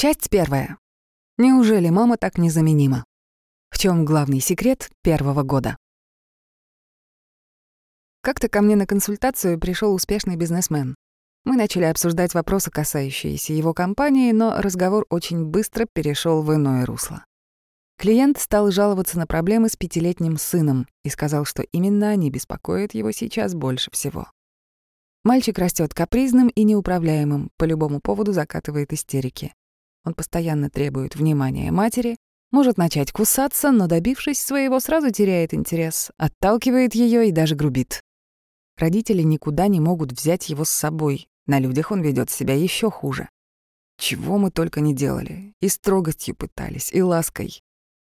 Часть первая. Неужели мама так незаменима? В чем главный секрет первого года? Как-то ко мне на консультацию пришел успешный бизнесмен. Мы начали обсуждать вопросы, касающиеся его компании, но разговор очень быстро перешел в иное русло. Клиент стал жаловаться на проблемы с пятилетним сыном и сказал, что именно они беспокоят его сейчас больше всего. Мальчик растет капризным и неуправляемым, по любому поводу закатывает истерики. Он постоянно требует внимания матери, может начать кусаться, но, добившись своего, сразу теряет интерес, отталкивает ее и даже грубит. Родители никуда не могут взять его с собой. На людях он ведет себя еще хуже. Чего мы только не делали. И строгостью пытались, и лаской.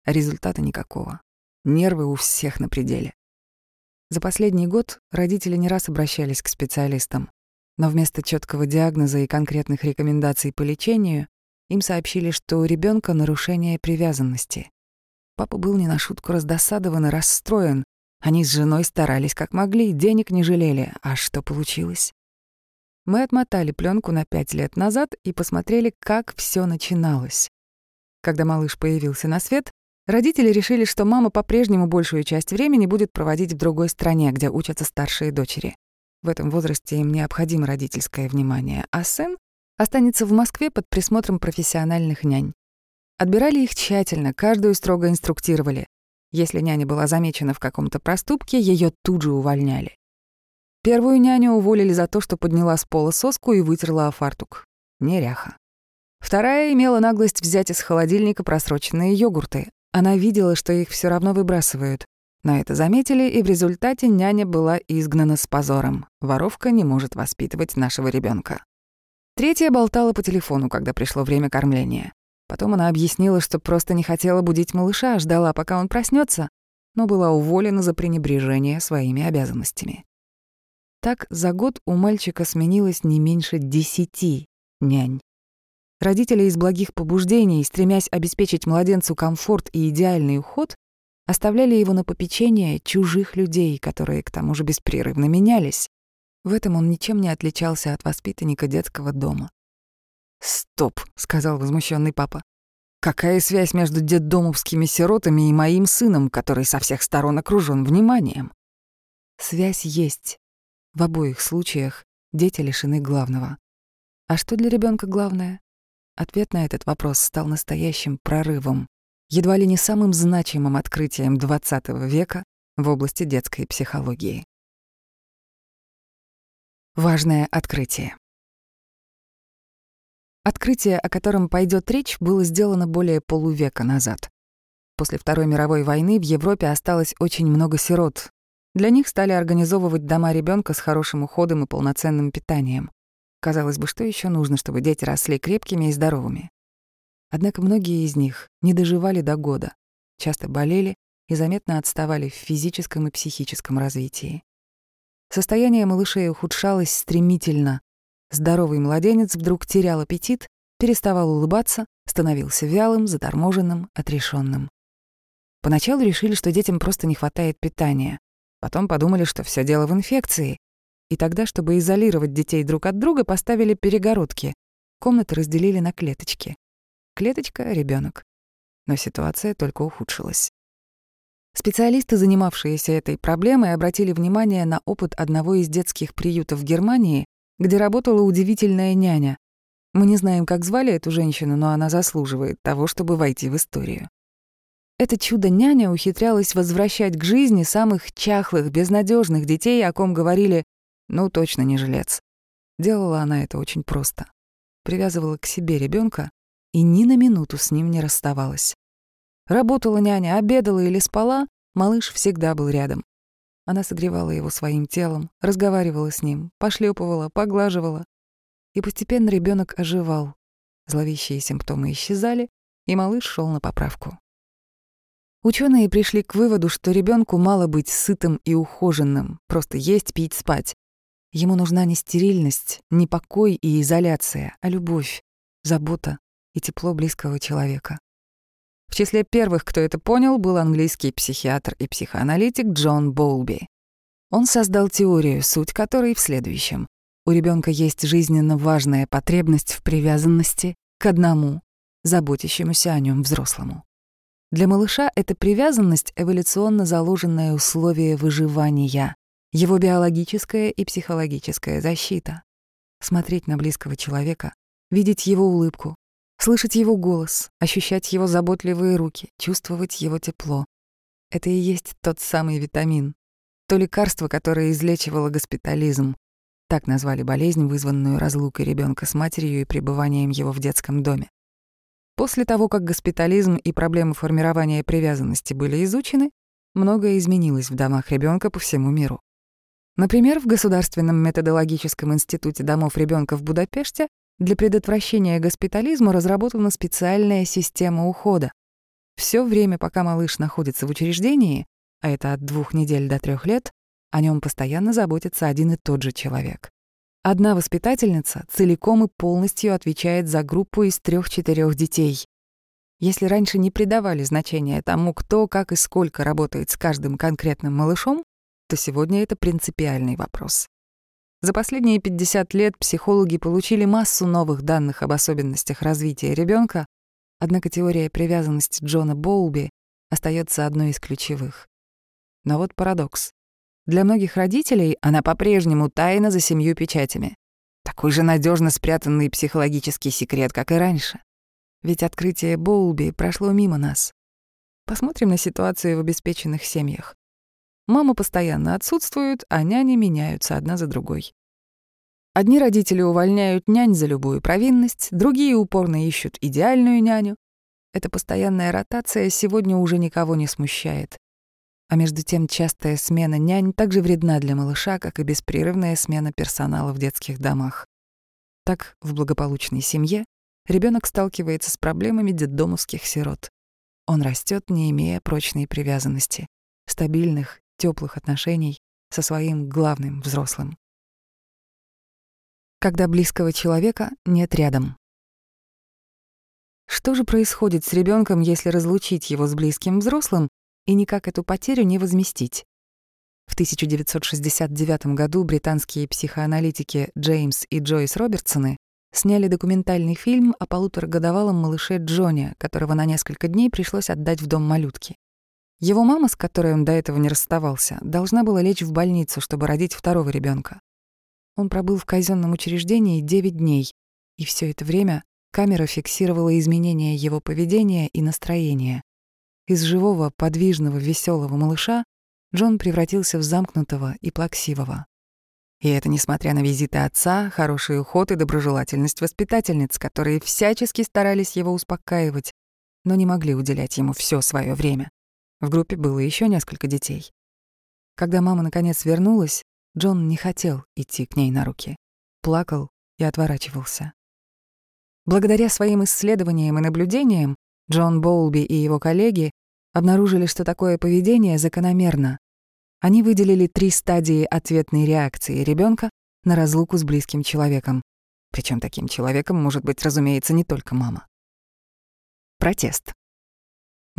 Результата никакого. Нервы у всех на пределе. За последний год родители не раз обращались к специалистам, но вместо четкого диагноза и конкретных рекомендаций по лечению им сообщили, что у ребенка нарушение привязанности. Папа был не на шутку раздосадован и расстроен. Они с женой старались как могли, денег не жалели. А что получилось? Мы отмотали пленку на пять лет назад и посмотрели, как все начиналось. Когда малыш появился на свет, родители решили, что мама по-прежнему большую часть времени будет проводить в другой стране, где учатся старшие дочери. В этом возрасте им необходимо родительское внимание, а сын останется в Москве под присмотром профессиональных нянь. Отбирали их тщательно, каждую строго инструктировали. Если няня была замечена в каком-то проступке, ее тут же увольняли. Первую няню уволили за то, что подняла с пола соску и вытерла о фартук. Неряха. Вторая имела наглость взять из холодильника просроченные йогурты. Она видела, что их все равно выбрасывают. На это заметили, и в результате няня была изгнана с позором. Воровка не может воспитывать нашего ребенка. Третья болтала по телефону, когда пришло время кормления. Потом она объяснила, что просто не хотела будить малыша, ждала, пока он проснется, но была уволена за пренебрежение своими обязанностями. Так за год у мальчика сменилось не меньше десяти нянь. Родители из благих побуждений, стремясь обеспечить младенцу комфорт и идеальный уход, оставляли его на попечение чужих людей, которые к тому же беспрерывно менялись. В этом он ничем не отличался от воспитанника детского дома. «Стоп», — сказал возмущенный папа. «Какая связь между детдомовскими сиротами и моим сыном, который со всех сторон окружен вниманием?» Связь есть. В обоих случаях дети лишены главного. А что для ребенка главное? Ответ на этот вопрос стал настоящим прорывом, едва ли не самым значимым открытием XX века в области детской психологии. Важное открытие. Открытие, о котором пойдет речь, было сделано более полувека назад. После Второй мировой войны в Европе осталось очень много сирот. Для них стали организовывать дома ребенка с хорошим уходом и полноценным питанием. Казалось бы, что еще нужно, чтобы дети росли крепкими и здоровыми? Однако многие из них не доживали до года, часто болели и заметно отставали в физическом и психическом развитии. Состояние малышей ухудшалось стремительно. Здоровый младенец вдруг терял аппетит, переставал улыбаться, становился вялым, заторможенным, отрешенным. Поначалу решили, что детям просто не хватает питания. Потом подумали, что все дело в инфекции. И тогда, чтобы изолировать детей друг от друга, поставили перегородки. Комнаты разделили на клеточки. Клеточка — ребенок. Но ситуация только ухудшилась. Специалисты, занимавшиеся этой проблемой, обратили внимание на опыт одного из детских приютов Германии, где работала удивительная няня. Мы не знаем, как звали эту женщину, но она заслуживает того, чтобы войти в историю. Это чудо-няня ухитрялась возвращать к жизни самых чахлых, безнадежных детей, о ком говорили «ну, точно не жилец». Делала она это очень просто. Привязывала к себе ребенка и ни на минуту с ним не расставалась. Работала няня, обедала или спала, малыш всегда был рядом. Она согревала его своим телом, разговаривала с ним, пошлепывала, поглаживала. И постепенно ребенок оживал. Зловещие симптомы исчезали, и малыш шел на поправку. Ученые пришли к выводу, что ребенку мало быть сытым и ухоженным, просто есть, пить, спать. Ему нужна не стерильность, не покой и изоляция, а любовь, забота и тепло близкого человека. В числе первых, кто это понял, был английский психиатр и психоаналитик Джон Боулби. Он создал теорию, суть которой в следующем. У ребенка есть жизненно важная потребность в привязанности к одному заботящемуся о нем взрослому. Для малыша это привязанность — эволюционно заложенное условие выживания, его биологическая и психологическая защита. Смотреть на близкого человека, видеть его улыбку, слышать его голос, ощущать его заботливые руки, чувствовать его тепло. Это и есть тот самый витамин, то лекарство, которое излечивало госпитализм. Так назвали болезнь, вызванную разлукой ребенка с матерью и пребыванием его в детском доме. После того, как госпитализм и проблемы формирования привязанности были изучены, многое изменилось в домах ребенка по всему миру. Например, в Государственном методологическом институте домов ребенка в Будапеште для предотвращения госпитализма разработана специальная система ухода. Все время, пока малыш находится в учреждении, а это от двух недель до трех лет, о нем постоянно заботится один и тот же человек. Одна воспитательница целиком и полностью отвечает за группу из трех-четырех детей. Если раньше не придавали значения тому, кто, как и сколько работает с каждым конкретным малышом, то сегодня это принципиальный вопрос. За последние 50 лет психологи получили массу новых данных об особенностях развития ребенка, однако теория привязанности Джона Боулби остается одной из ключевых. Но вот парадокс. Для многих родителей она по-прежнему тайна за семью печатями. Такой же надежно спрятанный психологический секрет, как и раньше. Ведь открытие Боулби прошло мимо нас. Посмотрим на ситуацию в обеспеченных семьях. Мама постоянно отсутствует, а няни меняются одна за другой. Одни родители увольняют нянь за любую провинность, другие упорно ищут идеальную няню. Эта постоянная ротация сегодня уже никого не смущает. А между тем частая смена нянь также вредна для малыша, как и беспрерывная смена персонала в детских домах. Так, в благополучной семье ребенок сталкивается с проблемами детдомовских сирот. Он растет, не имея прочной привязанности, стабильных, теплых отношений со своим главным взрослым. Когда близкого человека нет рядом. Что же происходит с ребенком, если разлучить его с близким взрослым и никак эту потерю не возместить. В 1969 году британские психоаналитики Джеймс и Джойс Робертсоны сняли документальный фильм о полуторагодовалом малыше Джоне, которого на несколько дней пришлось отдать в дом малютки. Его мама, с которой он до этого не расставался, должна была лечь в больницу, чтобы родить второго ребенка. Он пробыл в казенном учреждении 9 дней, и все это время камера фиксировала изменения его поведения и настроения. Из живого, подвижного, веселого малыша Джон превратился в замкнутого и плаксивого. И это несмотря на визиты отца, хороший уход и доброжелательность воспитательниц, которые всячески старались его успокаивать, но не могли уделять ему все свое время. В группе было еще несколько детей. Когда мама наконец вернулась, Джон не хотел идти к ней на руки. Плакал и отворачивался. Благодаря своим исследованиям и наблюдениям Джон Боулби и его коллеги обнаружили, что такое поведение закономерно. Они выделили три стадии ответной реакции ребенка на разлуку с близким человеком. Причем таким человеком может быть, разумеется, не только мама. Протест.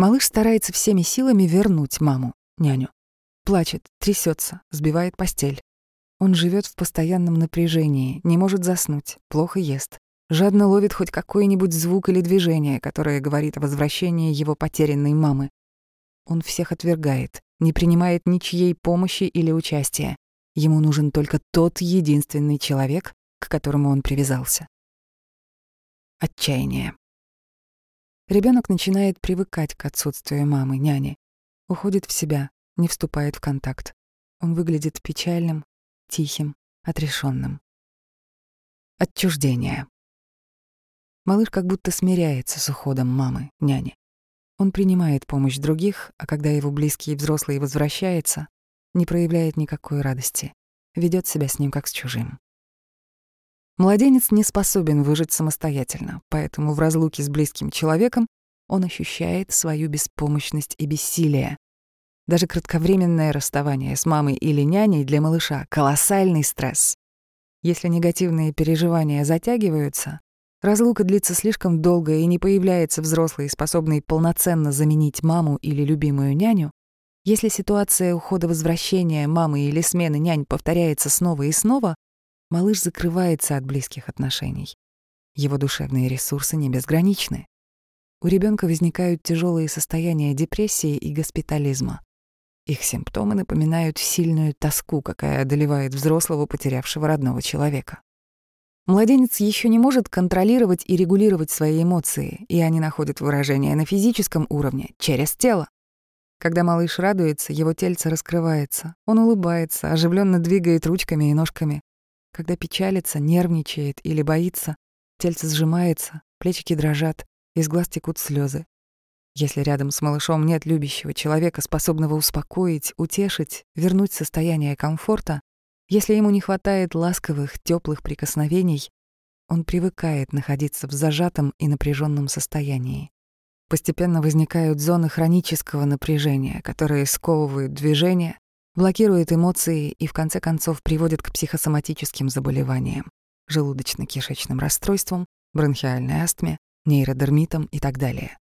Малыш старается всеми силами вернуть маму, няню. Плачет, трясется, сбивает постель. Он живет в постоянном напряжении, не может заснуть, плохо ест. Жадно ловит хоть какой-нибудь звук или движение, которое говорит о возвращении его потерянной мамы. Он всех отвергает, не принимает ничьей помощи или участия. Ему нужен только тот единственный человек, к которому он привязался. Отчаяние. Ребенок начинает привыкать к отсутствию мамы, няни. Уходит в себя, не вступает в контакт. Он выглядит печальным, тихим, отрешенным. Отчуждение. Малыш как будто смиряется с уходом мамы, няни. Он принимает помощь других, а когда его близкий и взрослый возвращается, не проявляет никакой радости, ведет себя с ним как с чужим. Младенец не способен выжить самостоятельно, поэтому в разлуке с близким человеком он ощущает свою беспомощность и бессилие. Даже кратковременное расставание с мамой или няней для малыша — колоссальный стресс. Если негативные переживания затягиваются, Разлука длится слишком долго и не появляется взрослый, способный полноценно заменить маму или любимую няню, если ситуация ухода-возвращения мамы или смены нянь повторяется снова и снова, малыш закрывается от близких отношений. Его душевные ресурсы не безграничны. у ребенка возникают тяжелые состояния депрессии и госпитализма. Их симптомы напоминают сильную тоску, какая одолевает взрослого, потерявшего родного человека. Младенец еще не может контролировать и регулировать свои эмоции, и они находят выражение на физическом уровне, через тело. Когда малыш радуется, его тельце раскрывается, он улыбается, оживленно двигает ручками и ножками. Когда печалится, нервничает или боится, тельце сжимается, плечики дрожат, из глаз текут слезы. Если рядом с малышом нет любящего человека, способного успокоить, утешить, вернуть состояние комфорта, если ему не хватает ласковых, теплых прикосновений, он привыкает находиться в зажатом и напряженном состоянии. Постепенно возникают зоны хронического напряжения, которые сковывают движение, блокируют эмоции и в конце концов приводят к психосоматическим заболеваниям, желудочно-кишечным расстройствам, бронхиальной астме, нейродермитам и так далее.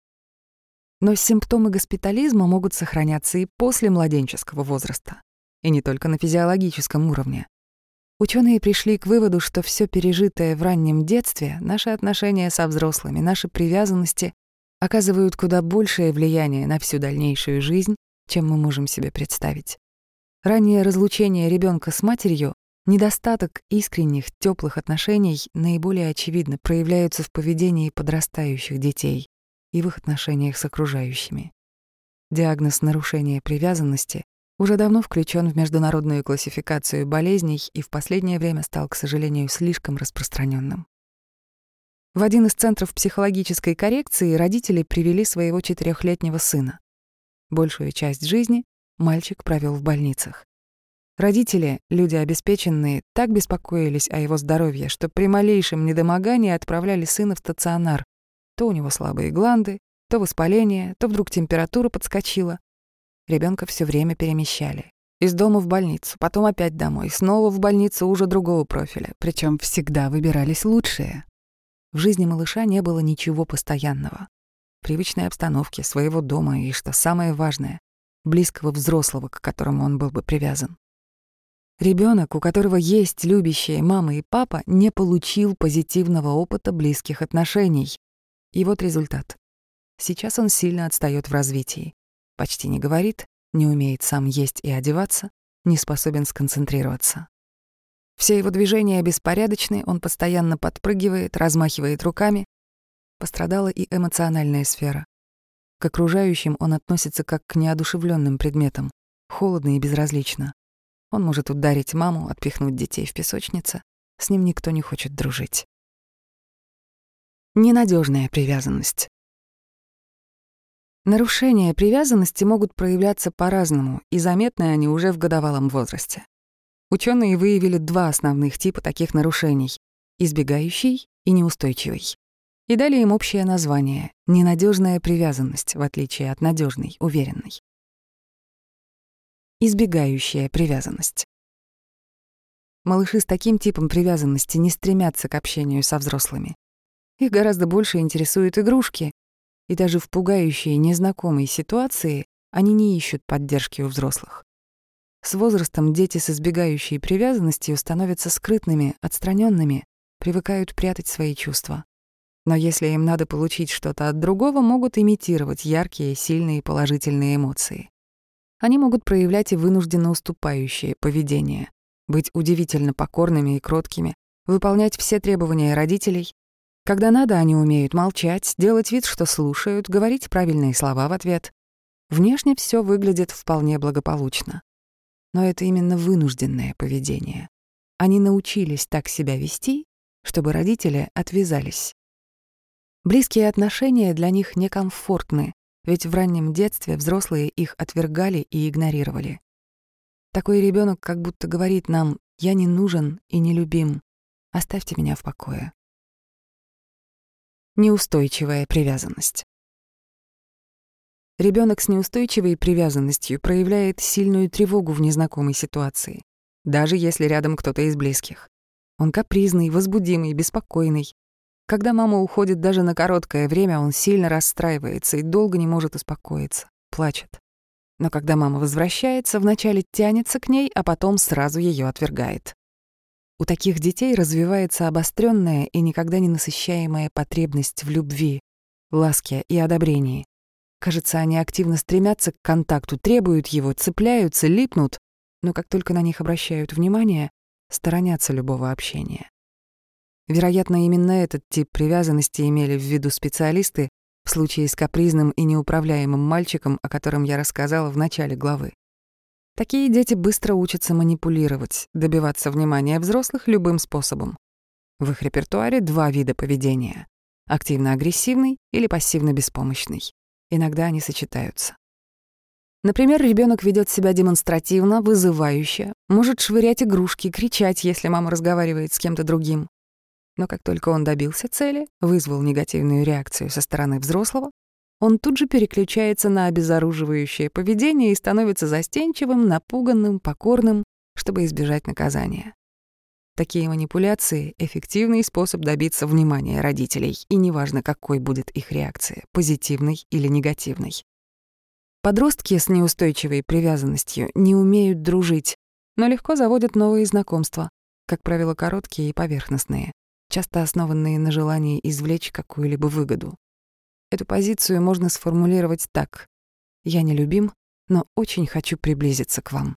Но симптомы госпитализма могут сохраняться и после младенческого возраста, и не только на физиологическом уровне. Ученые пришли к выводу, что все пережитое в раннем детстве, наши отношения со взрослыми, наши привязанности оказывают куда большее влияние на всю дальнейшую жизнь, чем мы можем себе представить. Раннее разлучение ребенка с матерью, недостаток искренних, теплых отношений наиболее очевидно проявляются в поведении подрастающих детей и в их отношениях с окружающими. Диагноз нарушения привязанности уже давно включен в международную классификацию болезней и в последнее время стал, к сожалению, слишком распространенным. В один из центров психологической коррекции родители привели своего четырехлетнего сына. Большую часть жизни мальчик провел в больницах. Родители, люди обеспеченные, так беспокоились о его здоровье, что при малейшем недомогании отправляли сына в стационар. То у него слабые гланды, то воспаление, то вдруг температура подскочила. Ребенка все время перемещали. Из дома в больницу, потом опять домой, снова в больницу уже другого профиля, причем всегда выбирались лучшие. В жизни малыша не было ничего постоянного. Привычной обстановки, своего дома и, что самое важное, близкого взрослого, к которому он был бы привязан. Ребенок, у которого есть любящие мама и папа, не получил позитивного опыта близких отношений. И вот результат. Сейчас он сильно отстает в развитии. Почти не говорит, не умеет сам есть и одеваться, не способен сконцентрироваться. Все его движения беспорядочны, он постоянно подпрыгивает, размахивает руками. Пострадала и эмоциональная сфера. К окружающим он относится как к неодушевленным предметам, холодно и безразлично. Он может ударить маму, отпихнуть детей в песочнице. С ним никто не хочет дружить. Ненадежная привязанность. Нарушения привязанности могут проявляться по-разному, и заметны они уже в годовалом возрасте. Ученые выявили два основных типа таких нарушений — избегающий и неустойчивый. И дали им общее название — ненадежная привязанность, в отличие от надежной, уверенной. Избегающая привязанность. Малыши с таким типом привязанности не стремятся к общению со взрослыми. Их гораздо больше интересуют игрушки, и даже в пугающей незнакомой ситуации они не ищут поддержки у взрослых. С возрастом дети с избегающей привязанностью становятся скрытными, отстраненными, привыкают прятать свои чувства. Но если им надо получить что-то от другого, могут имитировать яркие, сильные положительные эмоции. Они могут проявлять и вынужденно уступающее поведение, быть удивительно покорными и кроткими, выполнять все требования родителей. Когда надо, они умеют молчать, делать вид, что слушают, говорить правильные слова в ответ. Внешне все выглядит вполне благополучно но это именно вынужденное поведение. Они научились так себя вести, чтобы родители отвязались. Близкие отношения для них некомфортны, ведь в раннем детстве взрослые их отвергали и игнорировали. Такой ребенок как будто говорит нам «я не нужен и не любим, оставьте меня в покое». Неустойчивая привязанность. Ребенок с неустойчивой привязанностью проявляет сильную тревогу в незнакомой ситуации, даже если рядом кто-то из близких. Он капризный, возбудимый, беспокойный. Когда мама уходит даже на короткое время, он сильно расстраивается и долго не может успокоиться, плачет. Но когда мама возвращается, вначале тянется к ней, а потом сразу ее отвергает. У таких детей развивается обостренная и никогда не насыщаемая потребность в любви, ласке и одобрении. Кажется, они активно стремятся к контакту, требуют его, цепляются, липнут, но как только на них обращают внимание, сторонятся любого общения. Вероятно, именно этот тип привязанности имели в виду специалисты в случае с капризным и неуправляемым мальчиком, о котором я рассказала в начале главы. Такие дети быстро учатся манипулировать, добиваться внимания взрослых любым способом. В их репертуаре два вида поведения — активно-агрессивный или пассивно-беспомощный. Иногда они сочетаются. Например, ребенок ведет себя демонстративно, вызывающе, может швырять игрушки, кричать, если мама разговаривает с кем-то другим. Но как только он добился цели, вызвал негативную реакцию со стороны взрослого, он тут же переключается на обезоруживающее поведение и становится застенчивым, напуганным, покорным, чтобы избежать наказания. Такие манипуляции — эффективный способ добиться внимания родителей, и неважно, какой будет их реакция — позитивной или негативной. Подростки с неустойчивой привязанностью не умеют дружить, но легко заводят новые знакомства, как правило, короткие и поверхностные часто основанные на желании извлечь какую-либо выгоду. Эту позицию можно сформулировать так. «Я не любим, но очень хочу приблизиться к вам».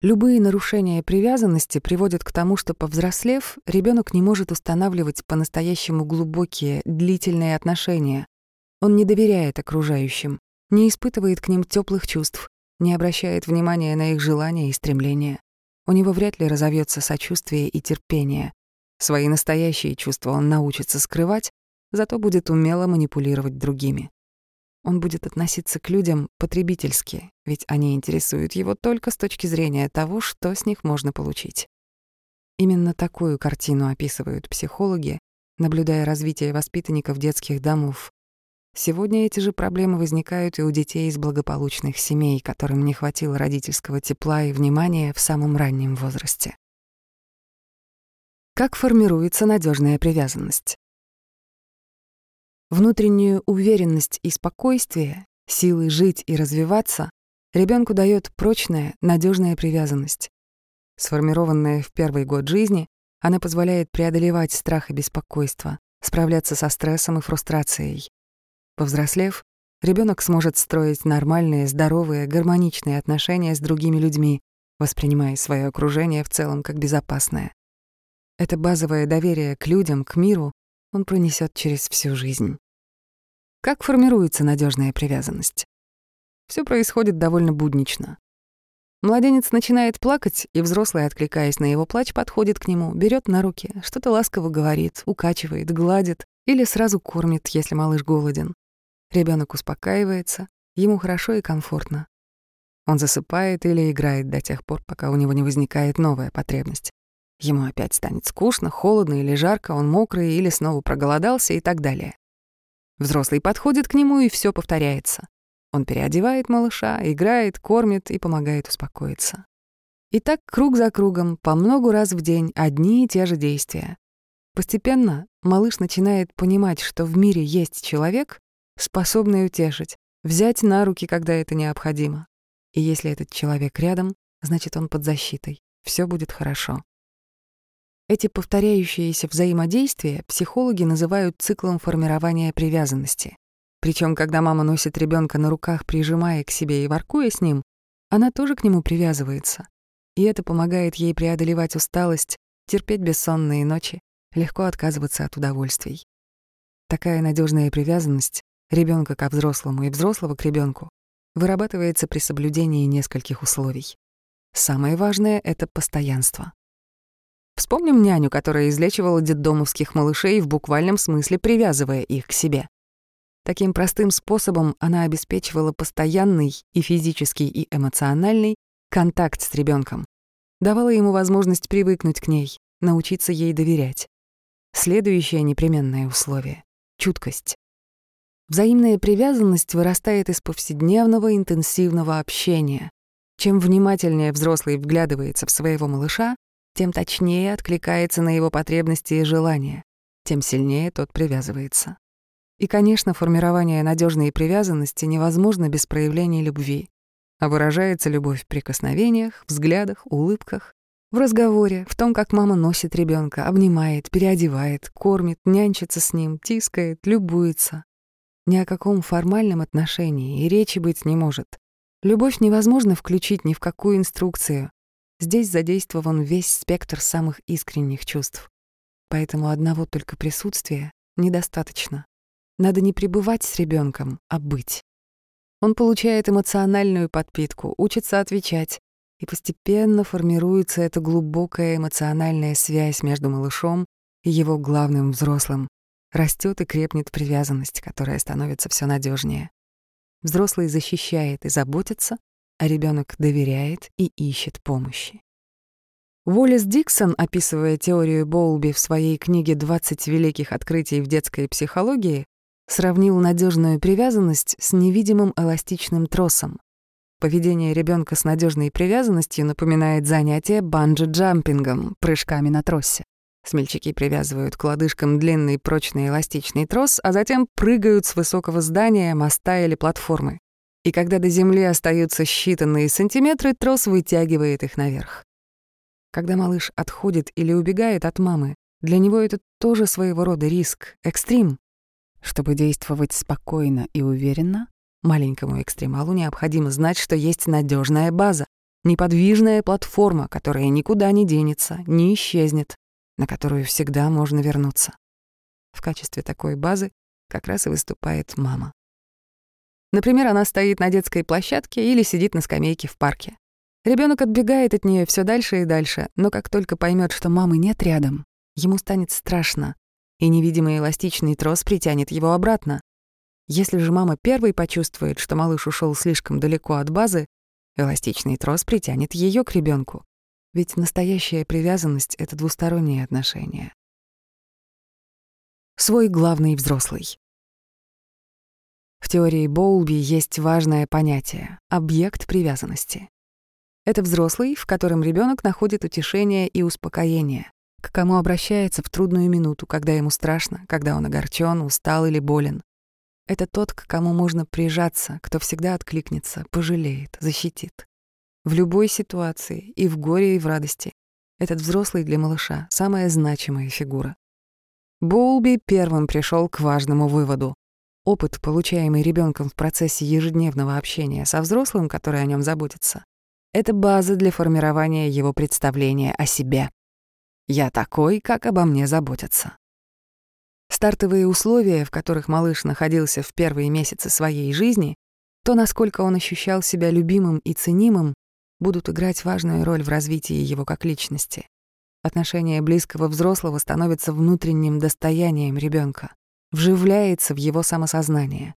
Любые нарушения привязанности приводят к тому, что, повзрослев, ребенок не может устанавливать по-настоящему глубокие, длительные отношения. Он не доверяет окружающим, не испытывает к ним теплых чувств, не обращает внимания на их желания и стремления. У него вряд ли разовьется сочувствие и терпение, Свои настоящие чувства он научится скрывать, зато будет умело манипулировать другими. Он будет относиться к людям потребительски, ведь они интересуют его только с точки зрения того, что с них можно получить. Именно такую картину описывают психологи, наблюдая развитие воспитанников детских домов. Сегодня эти же проблемы возникают и у детей из благополучных семей, которым не хватило родительского тепла и внимания в самом раннем возрасте. Как формируется надежная привязанность? Внутреннюю уверенность и спокойствие, силы жить и развиваться ребенку дает прочная, надежная привязанность. Сформированная в первый год жизни, она позволяет преодолевать страх и беспокойство, справляться со стрессом и фрустрацией. Повзрослев, ребенок сможет строить нормальные, здоровые, гармоничные отношения с другими людьми, воспринимая свое окружение в целом как безопасное. Это базовое доверие к людям, к миру он пронесет через всю жизнь. Как формируется надежная привязанность? Все происходит довольно буднично. Младенец начинает плакать, и взрослый, откликаясь на его плач, подходит к нему, берет на руки, что-то ласково говорит, укачивает, гладит или сразу кормит, если малыш голоден. Ребенок успокаивается, ему хорошо и комфортно. Он засыпает или играет до тех пор, пока у него не возникает новая потребность. Ему опять станет скучно, холодно или жарко, он мокрый или снова проголодался и так далее. Взрослый подходит к нему, и все повторяется. Он переодевает малыша, играет, кормит и помогает успокоиться. И так круг за кругом, по многу раз в день, одни и те же действия. Постепенно малыш начинает понимать, что в мире есть человек, способный утешить, взять на руки, когда это необходимо. И если этот человек рядом, значит, он под защитой. Все будет хорошо. Эти повторяющиеся взаимодействия психологи называют циклом формирования привязанности. Причем, когда мама носит ребенка на руках, прижимая к себе и воркуя с ним, она тоже к нему привязывается. И это помогает ей преодолевать усталость, терпеть бессонные ночи, легко отказываться от удовольствий. Такая надежная привязанность ребенка к взрослому и взрослого к ребенку вырабатывается при соблюдении нескольких условий. Самое важное — это постоянство. Вспомним няню, которая излечивала детдомовских малышей в буквальном смысле привязывая их к себе. Таким простым способом она обеспечивала постоянный и физический, и эмоциональный контакт с ребенком, давала ему возможность привыкнуть к ней, научиться ей доверять. Следующее непременное условие — чуткость. Взаимная привязанность вырастает из повседневного интенсивного общения. Чем внимательнее взрослый вглядывается в своего малыша, тем точнее откликается на его потребности и желания, тем сильнее тот привязывается. И, конечно, формирование надежной привязанности невозможно без проявления любви, а выражается любовь в прикосновениях, взглядах, улыбках, В разговоре, в том, как мама носит ребенка, обнимает, переодевает, кормит, нянчится с ним, тискает, любуется. Ни о каком формальном отношении и речи быть не может. Любовь невозможно включить ни в какую инструкцию. Здесь задействован весь спектр самых искренних чувств. Поэтому одного только присутствия недостаточно. Надо не пребывать с ребенком, а быть. Он получает эмоциональную подпитку, учится отвечать, и постепенно формируется эта глубокая эмоциональная связь между малышом и его главным взрослым. Растет и крепнет привязанность, которая становится все надежнее. Взрослый защищает и заботится, а ребенок доверяет и ищет помощи. Уоллес Диксон, описывая теорию Боулби в своей книге «20 великих открытий в детской психологии», сравнил надежную привязанность с невидимым эластичным тросом. Поведение ребенка с надежной привязанностью напоминает занятие банджи-джампингом, прыжками на тросе. Смельчаки привязывают к лодыжкам длинный прочный эластичный трос, а затем прыгают с высокого здания, моста или платформы. И когда до земли остаются считанные сантиметры, трос вытягивает их наверх. Когда малыш отходит или убегает от мамы, для него это тоже своего рода риск, экстрим. Чтобы действовать спокойно и уверенно, маленькому экстремалу необходимо знать, что есть надежная база, неподвижная платформа, которая никуда не денется, не исчезнет, на которую всегда можно вернуться. В качестве такой базы как раз и выступает мама. Например, она стоит на детской площадке или сидит на скамейке в парке. Ребенок отбегает от нее все дальше и дальше, но как только поймет, что мамы нет рядом, ему станет страшно, и невидимый эластичный трос притянет его обратно. Если же мама первой почувствует, что малыш ушел слишком далеко от базы, эластичный трос притянет ее к ребенку. Ведь настоящая привязанность — это двусторонние отношения. Свой главный взрослый. В теории Боулби есть важное понятие — объект привязанности. Это взрослый, в котором ребенок находит утешение и успокоение, к кому обращается в трудную минуту, когда ему страшно, когда он огорчен, устал или болен. Это тот, к кому можно прижаться, кто всегда откликнется, пожалеет, защитит. В любой ситуации, и в горе, и в радости. Этот взрослый для малыша — самая значимая фигура. Боулби первым пришел к важному выводу. Опыт, получаемый ребенком в процессе ежедневного общения со взрослым, который о нем заботится, это база для формирования его представления о себе. «Я такой, как обо мне заботятся». Стартовые условия, в которых малыш находился в первые месяцы своей жизни, то, насколько он ощущал себя любимым и ценимым, будут играть важную роль в развитии его как личности. Отношение близкого взрослого становится внутренним достоянием ребенка, вживляется в его самосознание.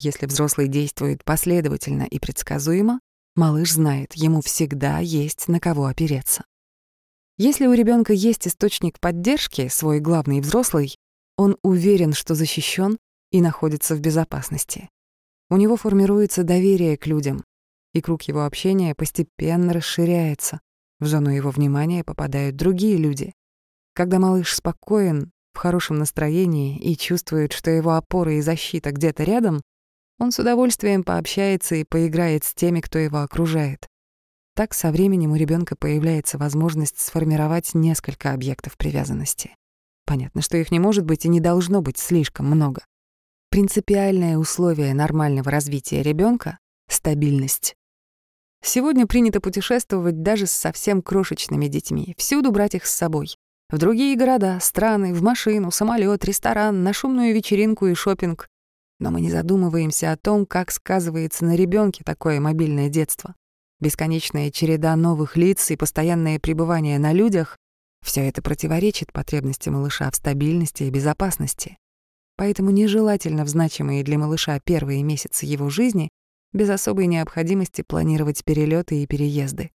Если взрослый действует последовательно и предсказуемо, малыш знает, ему всегда есть на кого опереться. Если у ребенка есть источник поддержки, свой главный взрослый, он уверен, что защищен и находится в безопасности. У него формируется доверие к людям, и круг его общения постепенно расширяется. В зону его внимания попадают другие люди. Когда малыш спокоен, в хорошем настроении и чувствует, что его опора и защита где-то рядом, он с удовольствием пообщается и поиграет с теми, кто его окружает. Так со временем у ребенка появляется возможность сформировать несколько объектов привязанности. Понятно, что их не может быть и не должно быть слишком много. Принципиальное условие нормального развития ребенка — стабильность. Сегодня принято путешествовать даже с совсем крошечными детьми, всюду брать их с собой. В другие города, страны, в машину, самолет, ресторан, на шумную вечеринку и шопинг. Но мы не задумываемся о том, как сказывается на ребенке такое мобильное детство. Бесконечная череда новых лиц и постоянное пребывание на людях — все это противоречит потребности малыша в стабильности и безопасности. Поэтому нежелательно в значимые для малыша первые месяцы его жизни без особой необходимости планировать перелеты и переезды.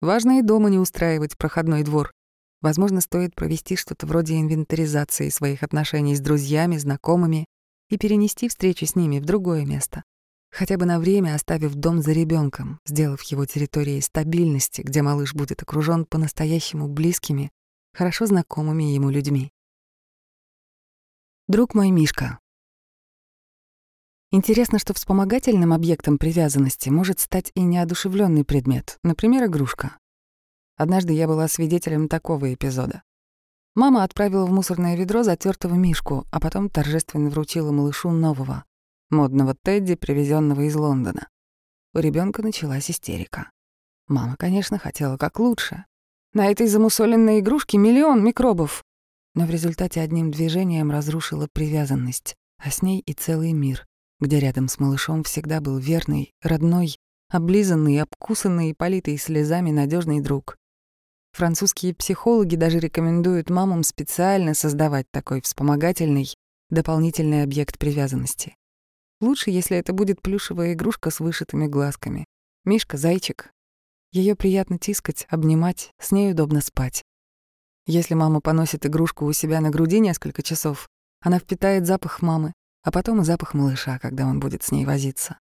Важно и дома не устраивать проходной двор. Возможно, стоит провести что-то вроде инвентаризации своих отношений с друзьями, знакомыми и перенести встречи с ними в другое место. Хотя бы на время оставив дом за ребенком, сделав его территорией стабильности, где малыш будет окружен по-настоящему близкими, хорошо знакомыми ему людьми. Друг мой Мишка, Интересно, что вспомогательным объектом привязанности может стать и неодушевленный предмет, например, игрушка. Однажды я была свидетелем такого эпизода. Мама отправила в мусорное ведро затертого мишку, а потом торжественно вручила малышу нового, модного Тедди, привезенного из Лондона. У ребенка началась истерика. Мама, конечно, хотела как лучше. На этой замусоленной игрушке миллион микробов. Но в результате одним движением разрушила привязанность, а с ней и целый мир, где рядом с малышом всегда был верный, родной, облизанный, обкусанный и политый слезами надежный друг. Французские психологи даже рекомендуют мамам специально создавать такой вспомогательный, дополнительный объект привязанности. Лучше, если это будет плюшевая игрушка с вышитыми глазками. Мишка — зайчик. Ее приятно тискать, обнимать, с ней удобно спать. Если мама поносит игрушку у себя на груди несколько часов, она впитает запах мамы, а потом и запах малыша, когда он будет с ней возиться.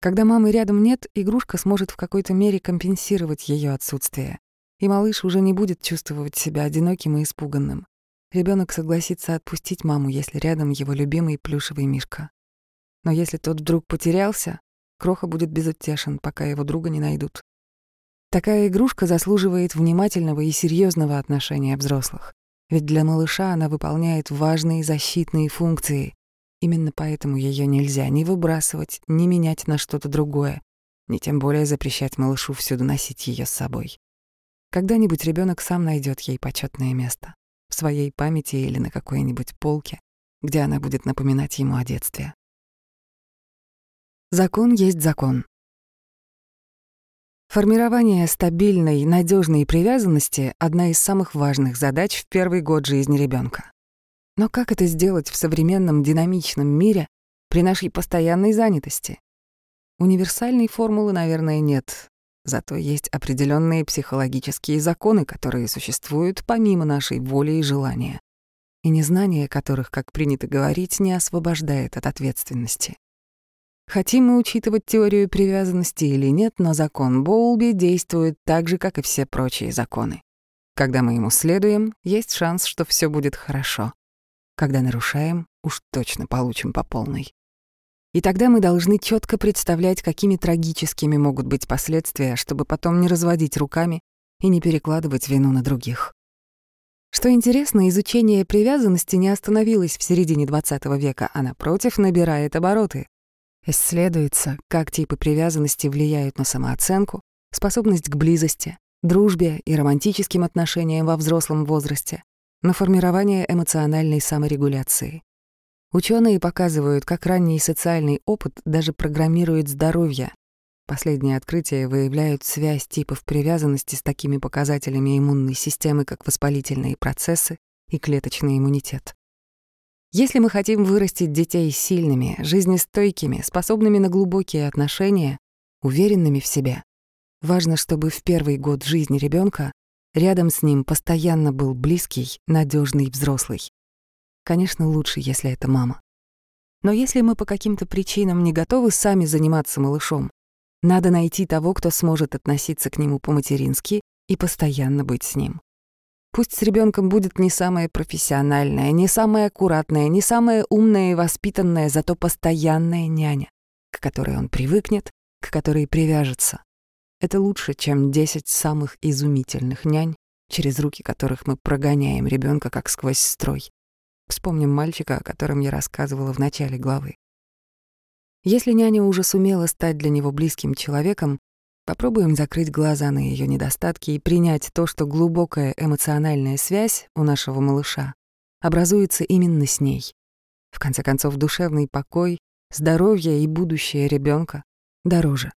Когда мамы рядом нет, игрушка сможет в какой-то мере компенсировать ее отсутствие и малыш уже не будет чувствовать себя одиноким и испуганным. Ребенок согласится отпустить маму, если рядом его любимый плюшевый мишка. Но если тот вдруг потерялся, Кроха будет безутешен, пока его друга не найдут. Такая игрушка заслуживает внимательного и серьезного отношения взрослых. Ведь для малыша она выполняет важные защитные функции. Именно поэтому ее нельзя ни выбрасывать, ни менять на что-то другое, ни тем более запрещать малышу всюду носить ее с собой. Когда-нибудь ребенок сам найдет ей почетное место в своей памяти или на какой-нибудь полке, где она будет напоминать ему о детстве. Закон есть закон. Формирование стабильной, надежной привязанности — одна из самых важных задач в первый год жизни ребенка. Но как это сделать в современном динамичном мире при нашей постоянной занятости? Универсальной формулы, наверное, нет, Зато есть определенные психологические законы, которые существуют помимо нашей воли и желания, и незнание которых, как принято говорить, не освобождает от ответственности. Хотим мы учитывать теорию привязанности или нет, но закон Боулби действует так же, как и все прочие законы. Когда мы ему следуем, есть шанс, что все будет хорошо. Когда нарушаем, уж точно получим по полной. И тогда мы должны четко представлять, какими трагическими могут быть последствия, чтобы потом не разводить руками и не перекладывать вину на других. Что интересно, изучение привязанности не остановилось в середине XX века, а напротив набирает обороты. Исследуется, как типы привязанности влияют на самооценку, способность к близости, дружбе и романтическим отношениям во взрослом возрасте, на формирование эмоциональной саморегуляции. Ученые показывают, как ранний социальный опыт даже программирует здоровье. Последние открытия выявляют связь типов привязанности с такими показателями иммунной системы, как воспалительные процессы и клеточный иммунитет. Если мы хотим вырастить детей сильными, жизнестойкими, способными на глубокие отношения, уверенными в себе, важно, чтобы в первый год жизни ребенка рядом с ним постоянно был близкий, надежный взрослый. Конечно, лучше, если это мама. Но если мы по каким-то причинам не готовы сами заниматься малышом, надо найти того, кто сможет относиться к нему по-матерински и постоянно быть с ним. Пусть с ребенком будет не самая профессиональная, не самая аккуратная, не самая умная и воспитанная, зато постоянная няня, к которой он привыкнет, к которой привяжется. Это лучше, чем 10 самых изумительных нянь, через руки которых мы прогоняем ребенка как сквозь строй. Вспомним мальчика, о котором я рассказывала в начале главы. Если няня уже сумела стать для него близким человеком, попробуем закрыть глаза на ее недостатки и принять то, что глубокая эмоциональная связь у нашего малыша образуется именно с ней. В конце концов, душевный покой, здоровье и будущее ребенка дороже.